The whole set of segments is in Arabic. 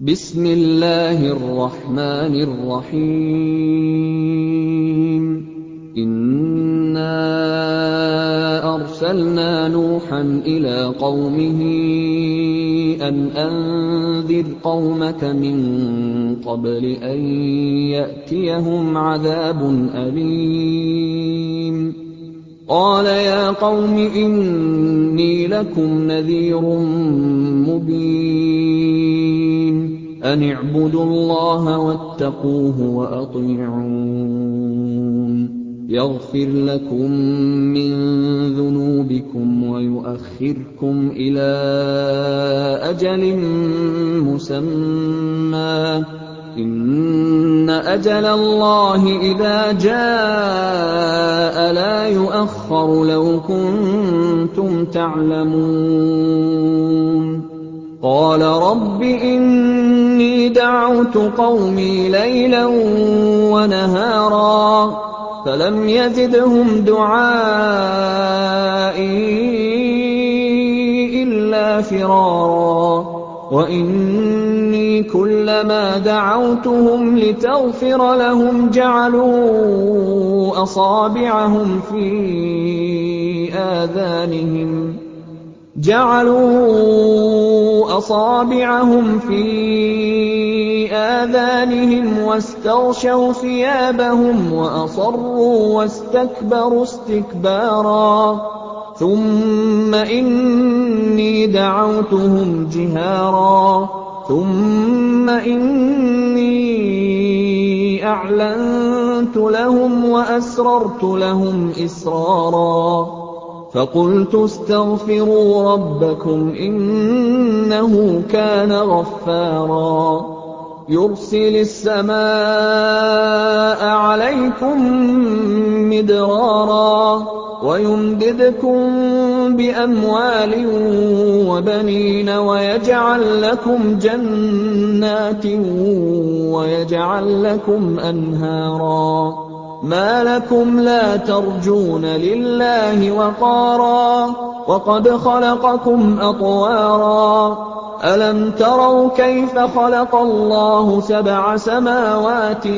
بِسْمِ اللَّهِ الرَّحْمَٰنِ الرَّحِيمِ. إِنَّا أَرْسَلْنَا نُوحًا إِلَىٰ قَوْمِهِ أَنْ أَنذِرْ قَوْمَكَ مِن قَبْلِ أَن يَأْتِيَهُمْ عَذَابٌ أَلِيمٌ. قَالَ يَا قَوْمِ إِنِّي لَكُمْ نَذِيرٌ مُّبِينٌ. أَنِ اعْبُدُوا اللَّهَ وَاتَّقُوهُ وَأَطِيعُونِ يَغْفِرْ لَكُم مِّن ذُنُوبِكُمْ وَيُؤَخِّرْكُمْ إِلَىٰ أَجَلٍ مُّسَمًّى ۚ إِنَّ أَجَلَ اللَّهِ إِذَا جَاءَ لَا يُؤَخَّرُ ۖ لَوْ كُنتُمْ تَعْلَمُونَ قَالَ رَبِّ إِنِّي دَعَوْتُ قَوْمِي لَيْلًا وَنَهَارًا فَلَمْ يَزِدْهُمْ دُعَائِي إِلَّا فِرَارًا. وَإِنِّي كُلَّمَا دَعَوْتُهُمْ لِتَغْفِرَ لَهُمْ جَعَلُوا أَصَابِعَهُمْ فِي آذَانِهِمْ وَاسْتَغْشَوْا ثِيَابَهُمْ وَأَصَرُّوا وَاسْتَكْبَرُوا اسْتِكْبَارًا. ثُمَّ إِنِّي دَعَوْتُهُمْ جِهَارًا. ثُمَّ إِنِّي أَعْلَنتُ لَهُمْ وَأَسْرَرْتُ لَهُمْ إِسْرَارًا. فَقُلْتُ اسْتَغْفِرُوا رَبَّكُمْ إِنَّهُ كَانَ غَفَّارًا. يُرْسِلِ السَّمَاءَ عَلَيْكُم مِّدْرَارًا وَيُمْدِدْكُم بِأَمْوَالٍ وَبَنِينَ وَيَجْعَل لَّكُمْ جَنَّاتٍ وَيَجْعَل لَّكُمْ أَنْهَارًا. مَا لَكُمْ لَا تَرْجُونَ لِلَّهِ وَقَارًا وَقَدْ خَلَقَكُمْ أَطْوَارًا. أَلَمْ تَرَوْا كَيْفَ خَلَقَ اللَّهُ سَبْعَ سَمَاوَاتٍ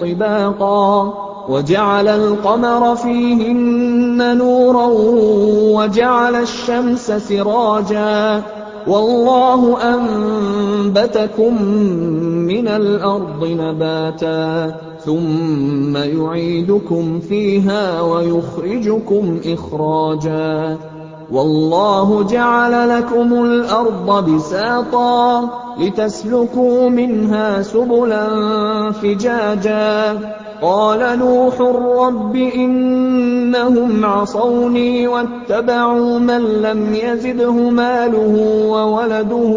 طِبَاقًا وَجَعَلَ الْقَمَرَ فِيهِنَّ نُورًا وَجَعَلَ الشَّمْسَ سِرَاجًا. وَاللَّهُ أَنبَتَكُم مِّنَ الْأَرْضِ نَبَاتًا. ثُمَّ يُعِيدُكُمْ فِيهَا وَيُخْرِجُكُمْ إِخْرَاجًا. وَاللَّهُ جَعَلَ لَكُمُ الْأَرْضَ بِسَاطًا لِّتَسْلُكُوا مِنْهَا سُبُلًا فِجَاجًا. قَالَ نُوحٌ رَّبِّ إِنَّهُمْ عَصَوْنِي وَاتَّبَعُوا مَن لَّمْ يَزِدْهُ مَالُهُ وَوَلَدُهُ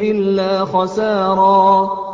إِلَّا خَسَارًا.